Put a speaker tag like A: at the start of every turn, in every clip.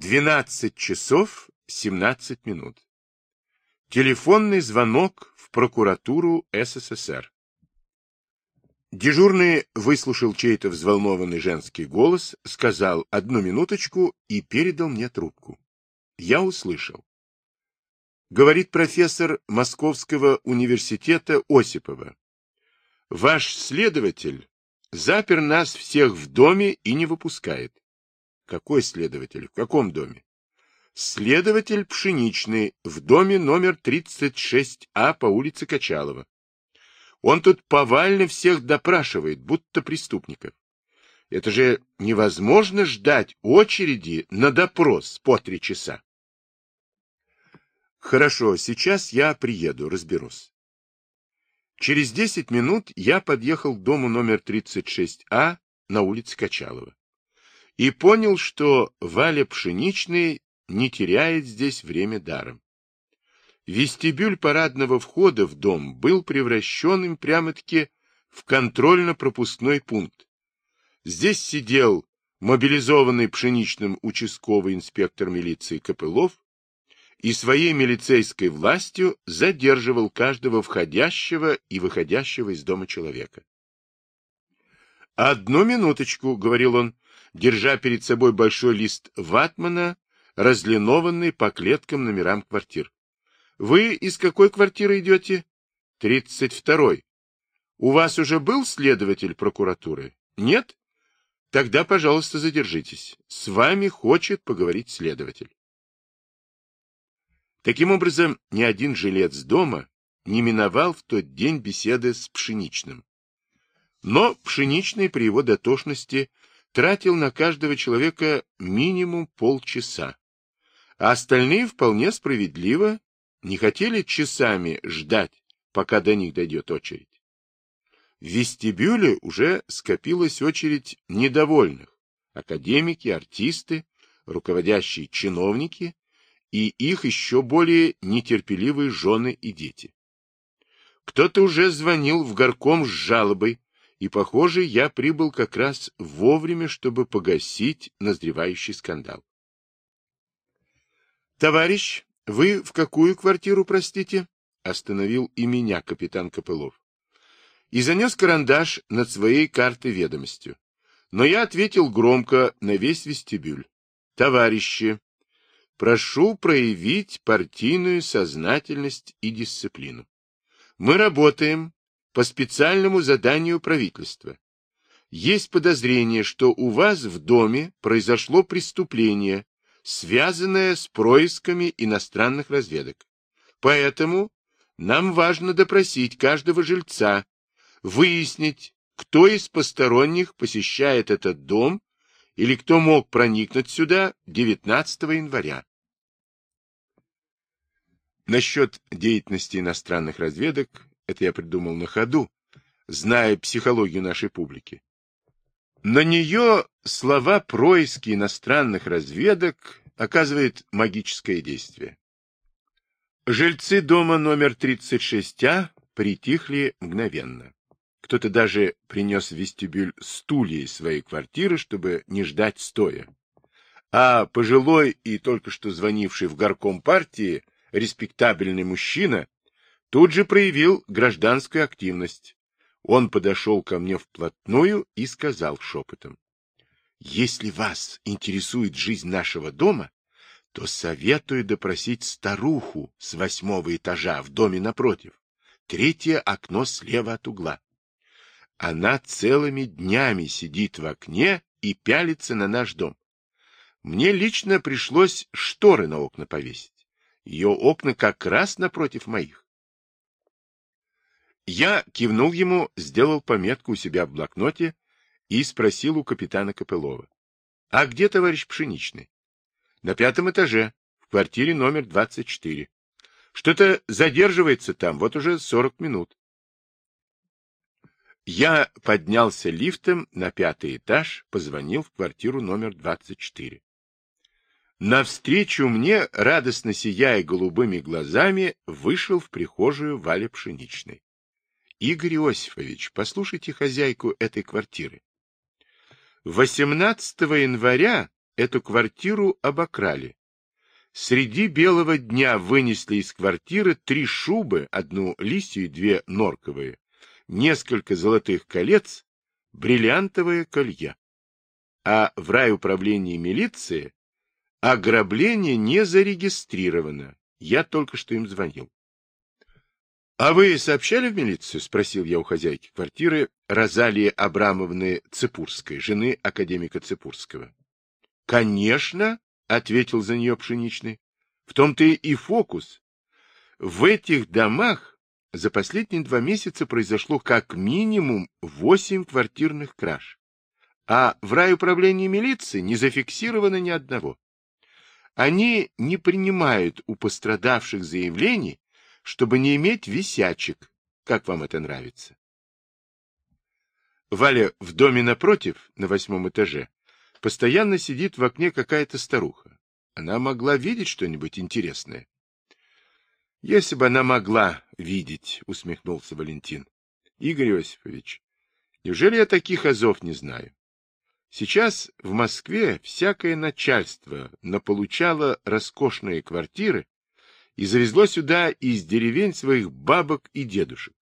A: 12 часов 17 минут. Телефонный звонок в прокуратуру СССР. Дежурный выслушал чей-то взволнованный женский голос, сказал одну минуточку и передал мне трубку. Я услышал. Говорит профессор Московского университета Осипова. Ваш следователь запер нас всех в доме и не выпускает. Какой следователь? В каком доме? Следователь Пшеничный в доме номер 36А по улице Качалова. Он тут повально всех допрашивает, будто преступников. Это же невозможно ждать очереди на допрос по три часа. Хорошо, сейчас я приеду, разберусь. Через десять минут я подъехал к дому номер 36А на улице Качалова и понял, что Валя Пшеничный не теряет здесь время даром. Вестибюль парадного входа в дом был превращенным прямо-таки в контрольно-пропускной пункт. Здесь сидел мобилизованный пшеничным участковый инспектор милиции Копылов и своей милицейской властью задерживал каждого входящего и выходящего из дома человека. «Одну минуточку», — говорил он, держа перед собой большой лист ватмана, разлинованный по клеткам номерам квартир. Вы из какой квартиры идете? Тридцать второй. У вас уже был следователь прокуратуры? Нет? Тогда, пожалуйста, задержитесь. С вами хочет поговорить следователь. Таким образом, ни один жилец дома не миновал в тот день беседы с Пшеничным. Но Пшеничный при его дотошности тратил на каждого человека минимум полчаса, а остальные вполне справедливо не хотели часами ждать, пока до них дойдет очередь. В вестибюле уже скопилась очередь недовольных, академики, артисты, руководящие чиновники и их еще более нетерпеливые жены и дети. Кто-то уже звонил в горком с жалобой, и, похоже, я прибыл как раз вовремя, чтобы погасить назревающий скандал. «Товарищ, вы в какую квартиру, простите?» — остановил и меня капитан Копылов. И занес карандаш над своей картой ведомостью. Но я ответил громко на весь вестибюль. «Товарищи, прошу проявить партийную сознательность и дисциплину. Мы работаем по специальному заданию правительства. Есть подозрение, что у вас в доме произошло преступление, связанное с происками иностранных разведок. Поэтому нам важно допросить каждого жильца, выяснить, кто из посторонних посещает этот дом или кто мог проникнуть сюда 19 января. Насчет деятельности иностранных разведок это я придумал на ходу, зная психологию нашей публики. На нее слова происки иностранных разведок оказывает магическое действие. Жильцы дома номер 36А притихли мгновенно. Кто-то даже принес в вестибюль стулья из своей квартиры, чтобы не ждать стоя. А пожилой и только что звонивший в горком партии респектабельный мужчина тут же проявил гражданскую активность. Он подошел ко мне вплотную и сказал шепотом. «Если вас интересует жизнь нашего дома, то советую допросить старуху с восьмого этажа в доме напротив. Третье окно слева от угла. Она целыми днями сидит в окне и пялится на наш дом. Мне лично пришлось шторы на окна повесить. Ее окна как раз напротив моих. Я кивнул ему, сделал пометку у себя в блокноте и спросил у капитана Копылова. — А где товарищ Пшеничный? — На пятом этаже, в квартире номер 24. Что-то задерживается там, вот уже 40 минут. Я поднялся лифтом на пятый этаж, позвонил в квартиру номер 24. Навстречу мне, радостно сияя голубыми глазами, вышел в прихожую Валя Пшеничный. Игорь Иосифович, послушайте хозяйку этой квартиры. 18 января эту квартиру обокрали. Среди белого дня вынесли из квартиры три шубы, одну лисью и две норковые, несколько золотых колец, бриллиантовое колье. А в райуправлении милиции ограбление не зарегистрировано. Я только что им звонил. — А вы сообщали в милицию? — спросил я у хозяйки квартиры Розалии Абрамовны Цепурской, жены академика Цепурского. — Конечно, — ответил за нее Пшеничный. — В том-то и фокус. В этих домах за последние два месяца произошло как минимум восемь квартирных краж, а в райуправлении милиции не зафиксировано ни одного. Они не принимают у пострадавших заявлений, чтобы не иметь висячек. Как вам это нравится? Валя в доме напротив, на восьмом этаже, постоянно сидит в окне какая-то старуха. Она могла видеть что-нибудь интересное. Если бы она могла видеть, усмехнулся Валентин. Игорь Осипович, неужели я таких азов не знаю? Сейчас в Москве всякое начальство наполучало роскошные квартиры и завезло сюда из деревень своих бабок и дедушек.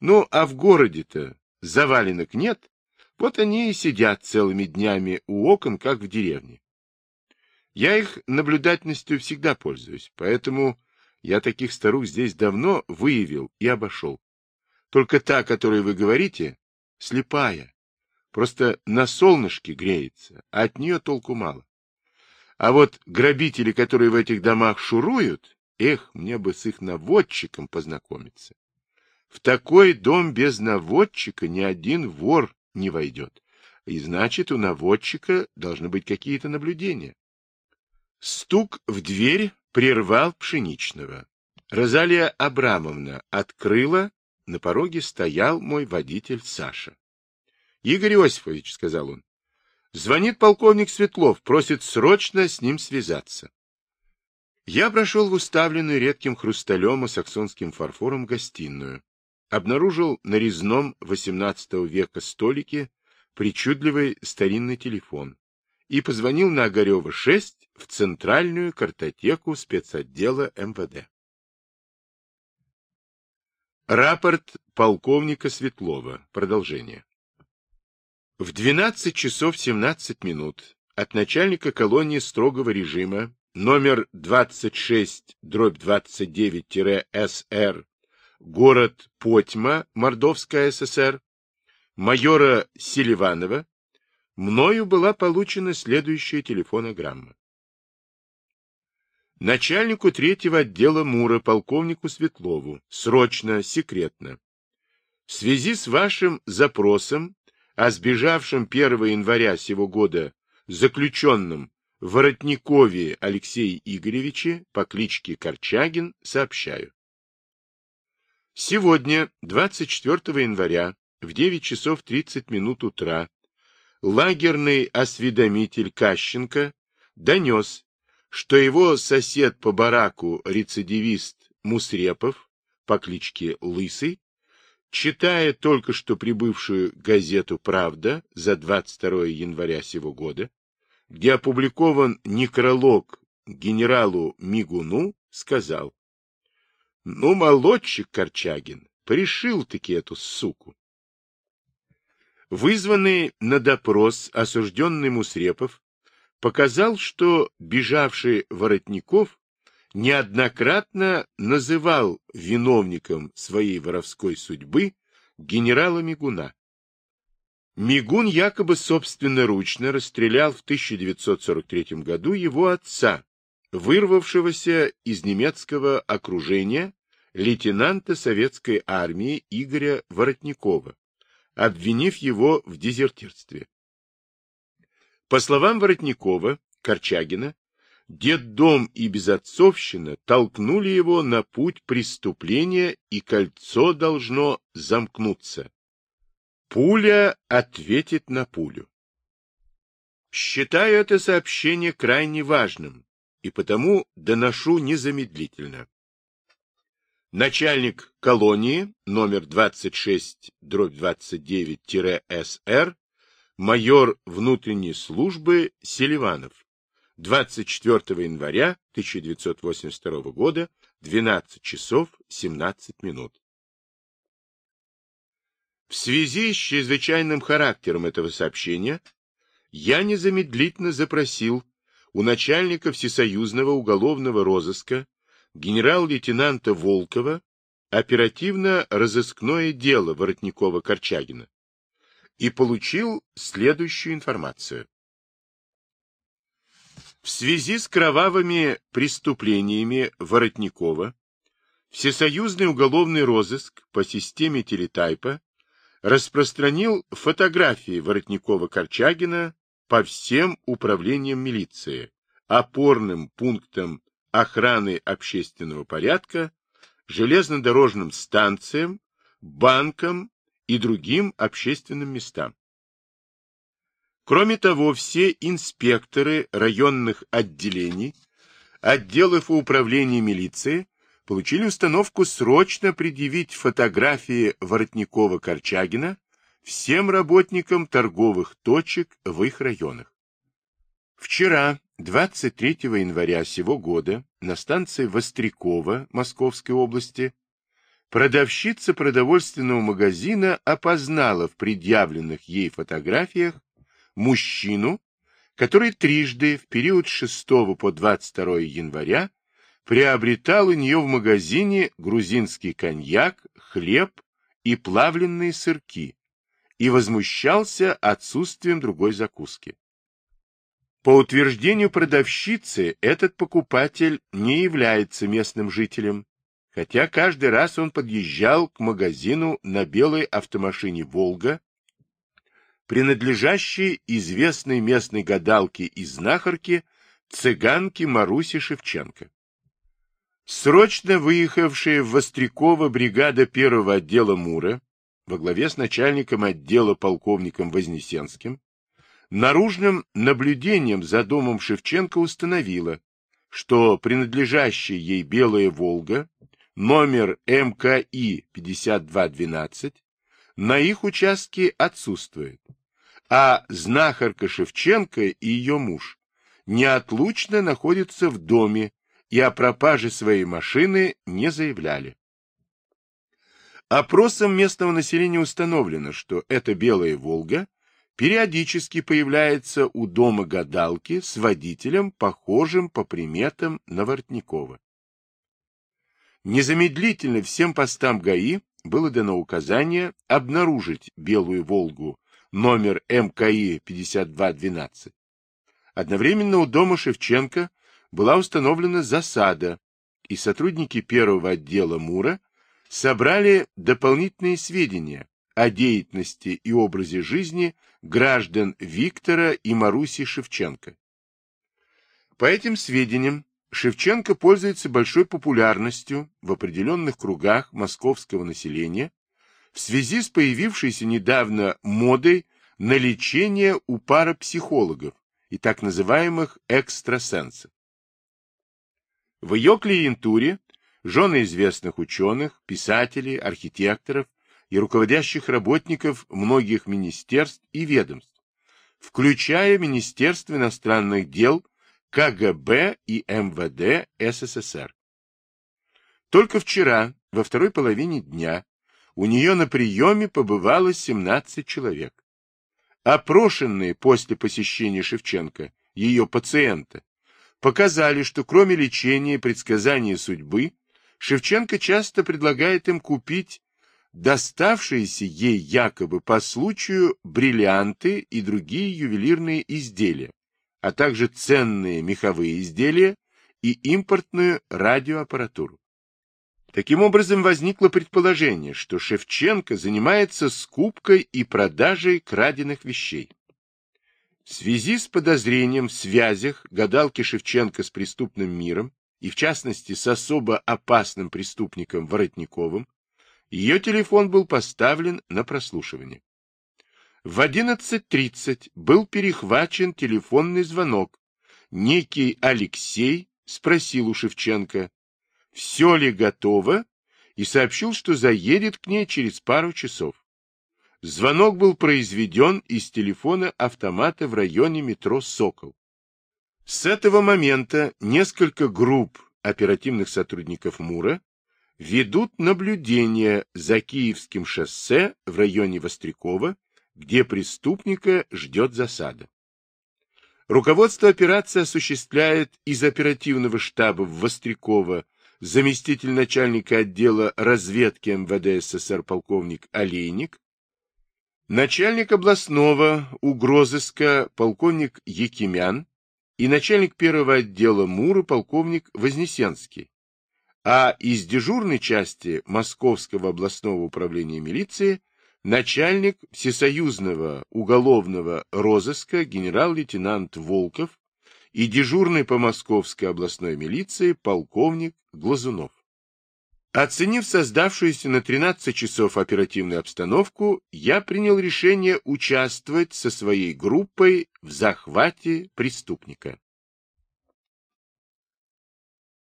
A: Ну, а в городе-то заваленок нет, вот они и сидят целыми днями у окон, как в деревне. Я их наблюдательностью всегда пользуюсь, поэтому я таких старух здесь давно выявил и обошел. Только та, о которой вы говорите, слепая. Просто на солнышке греется, а от нее толку мало. А вот грабители, которые в этих домах шуруют, эх, мне бы с их наводчиком познакомиться. В такой дом без наводчика ни один вор не войдет. И значит, у наводчика должны быть какие-то наблюдения. Стук в дверь прервал Пшеничного. Розалия Абрамовна открыла, на пороге стоял мой водитель Саша. — Игорь Осипович, — сказал он, — звонит полковник Светлов, просит срочно с ним связаться. Я прошел в уставленную редким хрусталем и саксонским фарфором гостиную. Обнаружил на резном XVIII века столике причудливый старинный телефон и позвонил на Огарева 6 в Центральную картотеку спецотдела МВД. Рапорт полковника Светлова. Продолжение. В 12 часов 17 минут от начальника колонии строгого режима номер 26 дробь 29-СР город Потьма, Мордовская ССР, майора Селиванова мною была получена следующая телефонограмма. Начальнику третьего отдела МУРа, полковнику Светлову, срочно, секретно. В связи с вашим запросом о сбежавшем 1 января сего года заключенном Воротникове Алексее Игоревиче по кличке Корчагин сообщаю. Сегодня, 24 января, в 9 часов 30 минут утра, лагерный осведомитель Кащенко донес, что его сосед по бараку, рецидивист Мусрепов по кличке Лысый, читая только что прибывшую газету «Правда» за 22 января сего года, где опубликован некролог генералу Мигуну, сказал, «Ну, молодчик Корчагин, пришил-таки эту суку». Вызванный на допрос осужденный Мусрепов показал, что бежавший Воротников неоднократно называл виновником своей воровской судьбы генерала Мигуна. Мигун якобы собственноручно расстрелял в 1943 году его отца, вырвавшегося из немецкого окружения лейтенанта советской армии Игоря Воротникова, обвинив его в дезертирстве. По словам Воротникова, Корчагина, детдом и безотцовщина толкнули его на путь преступления, и кольцо должно замкнуться. Пуля ответит на пулю. Считаю это сообщение крайне важным, и потому доношу незамедлительно начальник колонии номер 26 дробь 29-СР майор внутренней службы Селиванов. 24 января 1982 года, 12 часов 17 минут. В связи с чрезвычайным характером этого сообщения я незамедлительно запросил у начальника Всесоюзного уголовного розыска генерал-лейтенанта Волкова оперативно-розыскное дело Воротникова-Корчагина и получил следующую информацию. В связи с кровавыми преступлениями Воротникова Всесоюзный уголовный розыск по системе телетайпа распространил фотографии Воротникова-Корчагина по всем управлениям милиции, опорным пунктам охраны общественного порядка, железнодорожным станциям, банкам и другим общественным местам. Кроме того, все инспекторы районных отделений, отделов и управлений милиции получили установку срочно предъявить фотографии Воротникова-Корчагина всем работникам торговых точек в их районах. Вчера, 23 января сего года, на станции Вострякова Московской области, продавщица продовольственного магазина опознала в предъявленных ей фотографиях мужчину, который трижды в период с 6 по 22 января приобретал у нее в магазине грузинский коньяк, хлеб и плавленные сырки и возмущался отсутствием другой закуски. По утверждению продавщицы, этот покупатель не является местным жителем, хотя каждый раз он подъезжал к магазину на белой автомашине «Волга», принадлежащей известной местной гадалке и знахарке цыганке Марусе Шевченко. Срочно выехавшая в Вострякова бригада первого отдела МУРа во главе с начальником отдела полковником Вознесенским наружным наблюдением за домом Шевченко установила, что принадлежащая ей «Белая Волга» номер МКИ 5212 на их участке отсутствует, а знахарка Шевченко и ее муж неотлучно находятся в доме и о пропаже своей машины не заявляли. Опросом местного населения установлено, что эта белая «Волга» периодически появляется у дома гадалки с водителем, похожим по приметам на Воротникова. Незамедлительно всем постам ГАИ было дано указание обнаружить белую «Волгу» номер МКИ 5212. Одновременно у дома Шевченко была установлена засада, и сотрудники первого отдела МУРа собрали дополнительные сведения о деятельности и образе жизни граждан Виктора и Маруси Шевченко. По этим сведениям, Шевченко пользуется большой популярностью в определенных кругах московского населения в связи с появившейся недавно модой на лечение у парапсихологов и так называемых экстрасенсов. В ее клиентуре жены известных ученых, писателей, архитекторов и руководящих работников многих министерств и ведомств, включая Министерство иностранных дел, КГБ и МВД СССР. Только вчера, во второй половине дня, у нее на приеме побывало 17 человек. Опрошенные после посещения Шевченко, ее пациента, показали, что кроме лечения и предсказания судьбы, Шевченко часто предлагает им купить доставшиеся ей якобы по случаю бриллианты и другие ювелирные изделия, а также ценные меховые изделия и импортную радиоаппаратуру. Таким образом, возникло предположение, что Шевченко занимается скупкой и продажей краденных вещей. В связи с подозрением в связях гадалки Шевченко с преступным миром, и в частности с особо опасным преступником Воротниковым, ее телефон был поставлен на прослушивание. В 11.30 был перехвачен телефонный звонок. Некий Алексей спросил у Шевченко, все ли готово, и сообщил, что заедет к ней через пару часов. Звонок был произведен из телефона автомата в районе метро «Сокол». С этого момента несколько групп оперативных сотрудников МУРа ведут наблюдение за Киевским шоссе в районе Вострякова, где преступника ждет засада. Руководство операции осуществляет из оперативного штаба в Вострякова заместитель начальника отдела разведки МВД СССР полковник Олейник, начальник областного угрозыска полковник Якимян и начальник первого отдела МУРа полковник Вознесенский, а из дежурной части Московского областного управления милиции начальник всесоюзного уголовного розыска генерал-лейтенант Волков и дежурный по Московской областной милиции полковник Глазунов. Оценив создавшуюся на 13 часов оперативную обстановку, я принял решение участвовать со своей группой в захвате преступника.